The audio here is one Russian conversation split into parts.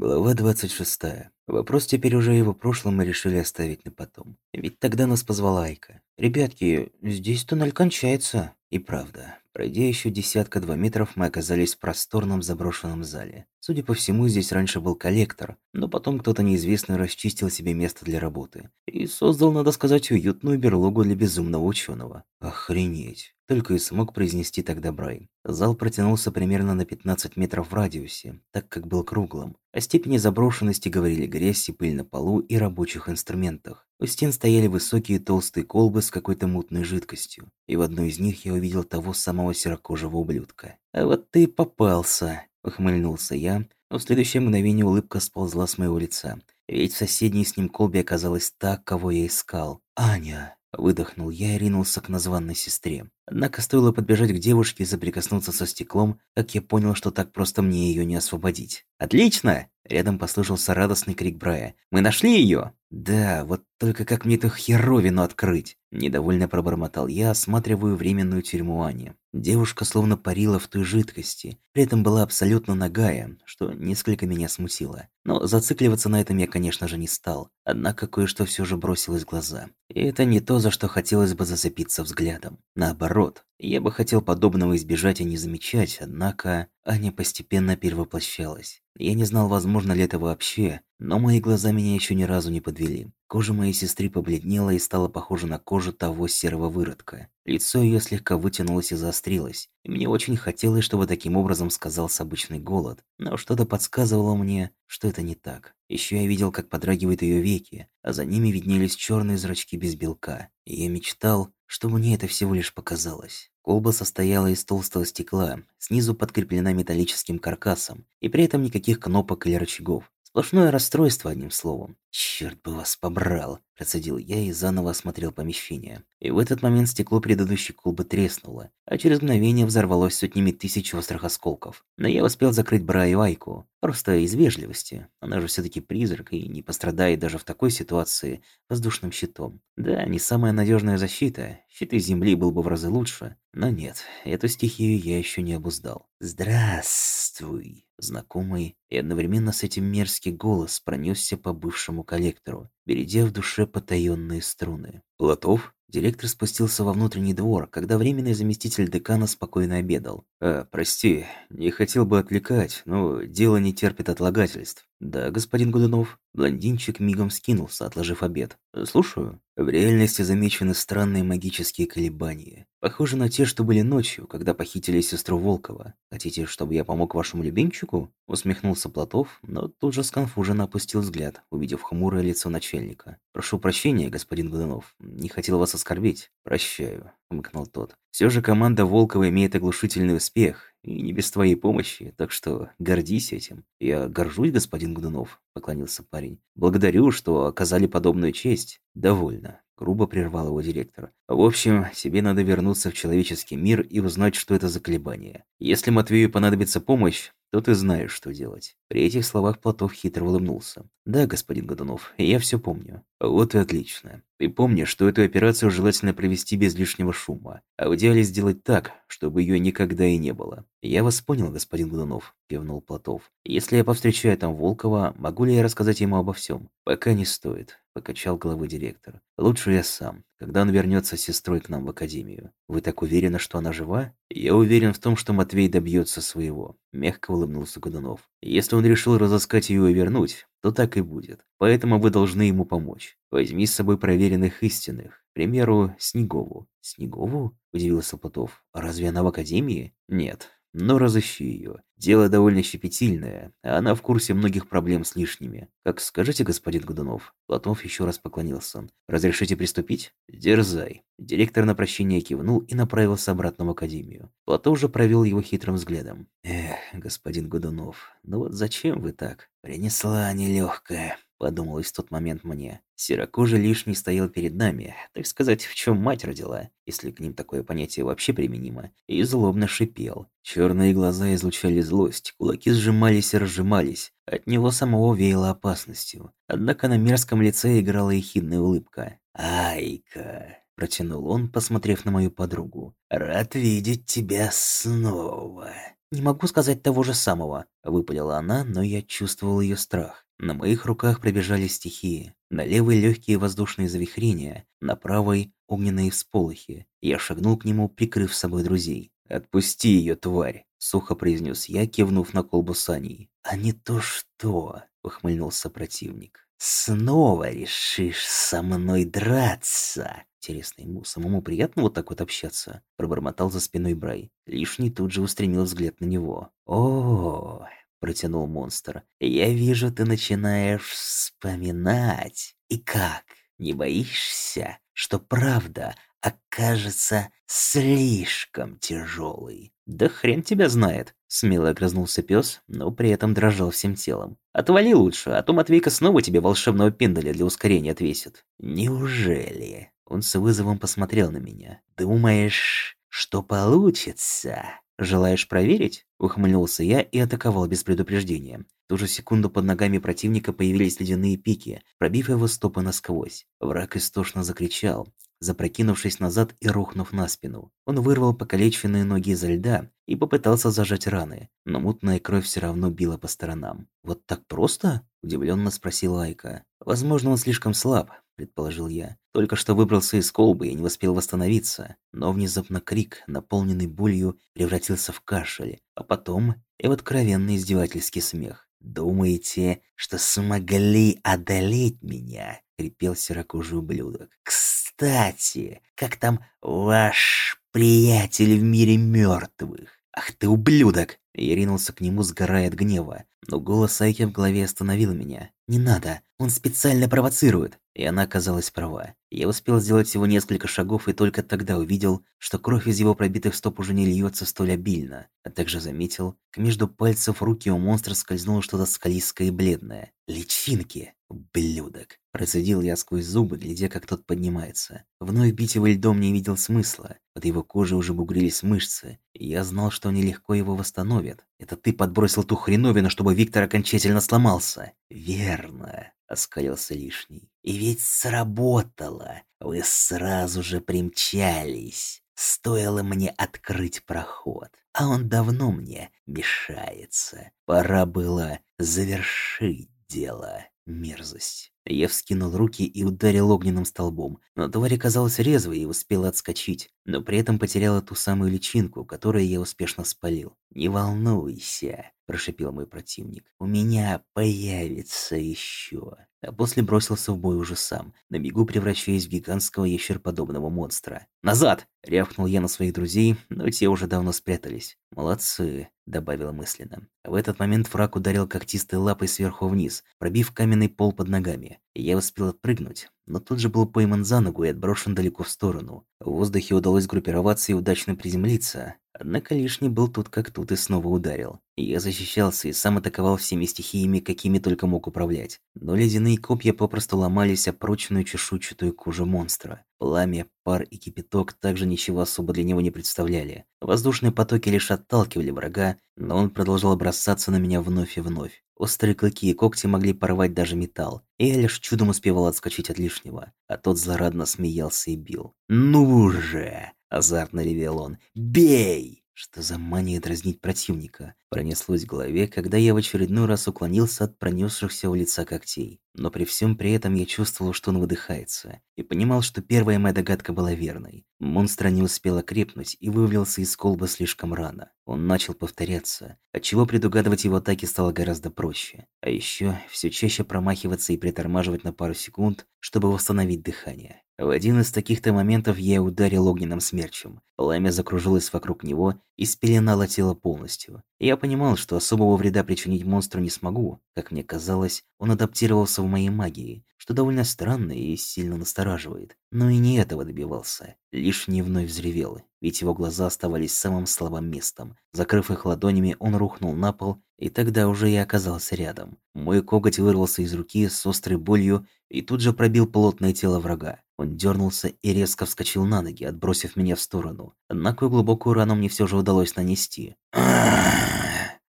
Глава 26. Вопрос теперь уже его прошлом мы решили оставить на потом. Ведь тогда нас позвала Айка. «Ребятки, здесь туннель кончается». И правда, пройдя еще десятка-два метров, мы оказались в просторном заброшенном зале. Судя по всему, здесь раньше был коллектор, но потом кто-то неизвестный расчистил себе место для работы. И создал, надо сказать, уютную берлогу для безумного ученого. Охренеть. Только и смог произнести тогда Брай. Зал протянулся примерно на 15 метров в радиусе, так как был круглым. О степени заброшенности говорили грязь и пыль на полу и рабочих инструментах. У стен стояли высокие толстые колбы с какой-то мутной жидкостью, и в одной из них я увидел того самого серокожего ублюдка. «А вот ты попался!» – ухмыльнулся я, но в следующее мгновение улыбка сползла с моего лица. Ведь в соседней с ним колбе оказалась та, кого я искал. «Аня!» Выдохнул я и ринулся к названной сестре. Однако стоило подбежать к девушке и соприкоснуться со стеклом, как я понял, что так просто мне ее не освободить. «Отлично!» Рядом послышался радостный крик Брая. «Мы нашли ее!» «Да, вот только как мне эту херовину открыть?» Недовольно пробормотал я, осматриваю временную тюрьму Ани. Девушка словно парила в той жидкости, при этом была абсолютно нагая, что несколько меня смутило. Но зацикливаться на этом я, конечно же, не стал. Однако кое-что все же бросилось в глаза. И это не то, за что хотелось бы зацепиться взглядом. Наоборот, я бы хотел подобного избежать и не замечать, однако Аня постепенно перевоплощалась. Я не знал, возможно ли это вообще, но мои глаза меня еще ни разу не подвели. Кожа моей сестры побледнела и стала похожа на кожу того серого выродка. Лицо ее слегка вытянулось и заострилось. И мне очень хотелось, чтобы таким образом сказался обычный голод, но что-то подсказывало мне, что это не так. Еще я видел, как подрагивают ее веки, а за ними виднелись черные зрачки без белка. И я мечтал, чтобы мне это всего лишь показалось. Колба состояла из толстого стекла, снизу подкреплена металлическим каркасом, и при этом никаких кнопок или рычагов. Сплошное расстройство, одним словом. «Черт бы вас побрал!» – процедил я и заново осмотрел помещение. И в этот момент стекло предыдущей колбы треснуло, а через мгновение взорвалось сотнями тысяч острых осколков. Но я успел закрыть Бра и Айку, просто из вежливости. Она же все таки призрак и не пострадает даже в такой ситуации воздушным щитом. Да, не самая надежная защита, щит из земли был бы в разы лучше, но нет, эту стихию я еще не обуздал. «Здравствуй!» Знакомый и одновременно с этим мерзкий голос пронесся по бывшему коллектору, бередя в душе потаенные струны. «Платов?» Директор спустился во внутренний двор, когда временный заместитель декана спокойно обедал. «А, прости, не хотел бы отвлекать, но дело не терпит отлагательств». «Да, господин Годунов». Блондинчик мигом скинулся, отложив обед. «Слушаю». В реальности замечены странные магические колебания. Похожи на те, что были ночью, когда похитили сестру Волкова. Хотите, чтобы я помог вашему любимчику? Усмехнулся Платов, но тут же сконфуженно опустил взгляд, увидев хмурое лицо начальника. Прошу прощения, господин Годунов. Не хотел вас оскорбить. Прощаю, хмыкнул тот. Все же команда Волкова имеет оглушительный успех, и не без твоей помощи, так что гордись этим. Я горжусь, господин Годунов, поклонился парень. Благодарю, что оказали подобную честь. Довольно. Грубо прервал его директор. В общем, тебе надо вернуться в человеческий мир и узнать, что это за колебания. Если Матвею понадобится помощь, то ты знаешь, что делать. При этих словах Платов хитро улыбнулся. Да, господин Годунов, я все помню. Вот и отлично. Ты помнишь, что эту операцию желательно провести без лишнего шума, а в идеале сделать так, чтобы ее никогда и не было. Я вас понял, господин Годунов, кивнул Платов. Если я повстречаю там Волкова, могу ли я рассказать ему обо всем? Пока не стоит покачал головой директор. Лучше я сам, когда он вернется с сестрой к нам в академию. Вы так уверены, что она жива? Я уверен в том, что Матвей добьется своего, мягко улыбнулся Годунов. Если он решил разыскать ее и вернуть, то так и будет. Поэтому вы должны ему помочь. Возьми с собой проверенных истинных. К примеру, Снегову. Снегову? Удивился Платов. А разве она в академии? Нет, но разыщи ее. Дело довольно щепетильное, а она в курсе многих проблем с лишними. Как скажете, господин Годунов?» Платонов еще раз поклонился. «Разрешите приступить?» «Дерзай». Директор на прощение кивнул и направился обратно в академию. Платов же провел его хитрым взглядом. «Эх, господин Годунов, ну вот зачем вы так?» «Принесла нелегкая», подумалось в тот момент мне. Серокожий лишний стоял перед нами, так сказать, в чем мать родила, если к ним такое понятие вообще применимо, и злобно шипел. Черные глаза излучали злость, кулаки сжимались и разжимались, от него самого веяло опасностью. Однако на мерзком лице играла ехидная улыбка. «Айка!» – протянул он, посмотрев на мою подругу. «Рад видеть тебя снова!» «Не могу сказать того же самого», – выпалила она, но я чувствовал ее страх. На моих руках пробежали стихии. На левой легкие воздушные завихрения, на правой – огненные всполохи. Я шагнул к нему, прикрыв собой друзей. «Отпусти ее, тварь!» – сухо произнес я, кивнув на колбу саней. «А не то что!» – ухмыльнулся противник. «Снова решишь со мной драться?» Интересно, ему самому приятно вот так вот общаться? Пробормотал за спиной Брай. Лишний тут же устремил взгляд на него. О, протянул монстр. Я вижу, ты начинаешь вспоминать. И как? Не боишься, что правда окажется слишком тяжелой? Да хрен тебя знает, смело огрызнулся пес, но при этом дрожал всем телом. Отвали лучше, а то Матвейка снова тебе волшебного пендаля для ускорения отвесит. Неужели? Он с вызовом посмотрел на меня. «Думаешь, что получится?» «Желаешь проверить?» – ухмыльнулся я и атаковал без предупреждения. В ту же секунду под ногами противника появились ледяные пики, пробив его стопы насквозь. Враг истошно закричал, запрокинувшись назад и рухнув на спину. Он вырвал покалеченные ноги изо льда и попытался зажать раны, но мутная кровь все равно била по сторонам. «Вот так просто?» – удивленно спросил Айка. «Возможно, он слишком слаб», – предположил я. Только что выбрался из колбы и не успел восстановиться, но внезапно крик, наполненный болью, превратился в кашель, а потом и в откровенный издевательский смех. «Думаете, что смогли одолеть меня?» — крепел серокожий ублюдок. «Кстати, как там ваш приятель в мире мертвых? Ах ты ублюдок!» Я ринулся к нему, сгорая от гнева, но голос Айки в голове остановил меня. «Не надо, он специально провоцирует!» И она оказалась права. Я успел сделать всего несколько шагов и только тогда увидел, что кровь из его пробитых стоп уже не льется столь обильно, а также заметил, как между пальцев руки у монстра скользнуло что-то скалистое и бледное. Личинки! Ублюдок! Процедил я сквозь зубы, глядя, как тот поднимается. Вновь бить его льдом не видел смысла. Под его кожей уже бугрились мышцы, и я знал, что они легко его восстановят. Это ты подбросил ту хреновину, чтобы Виктор окончательно сломался. Верно оскалился лишний. И ведь сработало. Вы сразу же примчались. Стоило мне открыть проход, а он давно мне мешается. Пора было завершить дело. Мерзость. Я вскинул руки и ударил огненным столбом, но тварь оказалась резвой и успела отскочить, но при этом потеряла ту самую личинку, которую я успешно спалил. «Не волнуйся», – прошипел мой противник. «У меня появится еще». А после бросился в бой уже сам, на бегу превращаясь в гигантского ящерподобного монстра. «Назад!» – рявкнул я на своих друзей, но те уже давно спрятались. «Молодцы», – добавил мысленно. В этот момент враг ударил когтистой лапой сверху вниз, пробив каменный пол под ногами. Я успел отпрыгнуть, но тут же был пойман за ногу и отброшен далеко в сторону. В воздухе удалось группироваться и удачно приземлиться, однако лишний был тут как тут и снова ударил. Я защищался и сам атаковал всеми стихиями, какими только мог управлять. Но ледяные копья попросту ломались о прочную чешуйчатую кожу монстра. Пламя, пар и кипяток также ничего особо для него не представляли. Воздушные потоки лишь отталкивали врага, но он продолжал бросаться на меня вновь и вновь. Острые клыки и когти могли порвать даже металл, и я лишь чудом успевал отскочить от лишнего, а тот злорадно смеялся и бил. «Ну же!» – азартно ревел он. «Бей!» Что за мания дразнить противника? Пронеслось в голове, когда я в очередной раз уклонился от пронесшихся у лица когтей. Но при всем при этом я чувствовал, что он выдыхается, и понимал, что первая моя догадка была верной. Монстр не успел окрепнуть и вывалился из колбы слишком рано. Он начал повторяться, отчего предугадывать его атаки стало гораздо проще. А еще все чаще промахиваться и притормаживать на пару секунд, чтобы восстановить дыхание. В один из таких-то моментов я ударил огненным смерчем. Пламя закружилось вокруг него и спеленало тело полностью. Я понимал, что особого вреда причинить монстру не смогу. Как мне казалось, он адаптировался в моей магии, что довольно странно и сильно настораживает. Но и не этого добивался. Лишь не вновь взревел, ведь его глаза оставались самым слабым местом. Закрыв их ладонями, он рухнул на пол, и тогда уже я оказался рядом. Мой коготь вырвался из руки с острой болью и тут же пробил плотное тело врага. Он дернулся и резко вскочил на ноги, отбросив меня в сторону. Однако глубокую рану мне все же удалось нанести.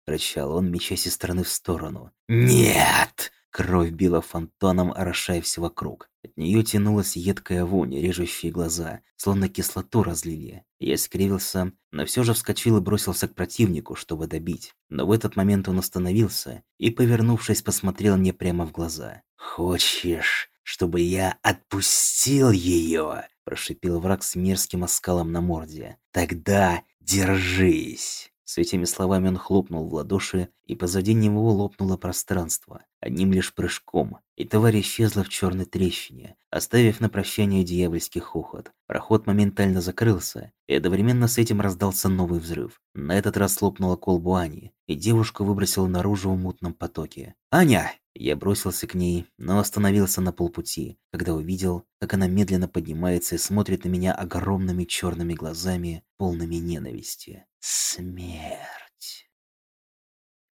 Рычал он, мечась из стороны в сторону. «Нет!» — кровь била фонтаном, орошая все вокруг. От нее тянулась едкая вонь, режущие глаза, словно кислоту разлили. Я скривился, но все же вскочил и бросился к противнику, чтобы добить. Но в этот момент он остановился и, повернувшись, посмотрел мне прямо в глаза. «Хочешь, чтобы я отпустил ее?» – прошипел враг с мерзким оскалом на морде. «Тогда держись!» С этими словами он хлопнул в ладоши, и позади него лопнуло пространство, одним лишь прыжком, и тварь исчезла в черной трещине, оставив на прощание дьявольский хохот. Проход моментально закрылся, и одновременно с этим раздался новый взрыв. На этот раз лопнула колбу Ани, и девушку выбросила наружу в мутном потоке. «Аня!» Я бросился к ней, но остановился на полпути, когда увидел, как она медленно поднимается и смотрит на меня огромными черными глазами, полными ненависти. Смерть.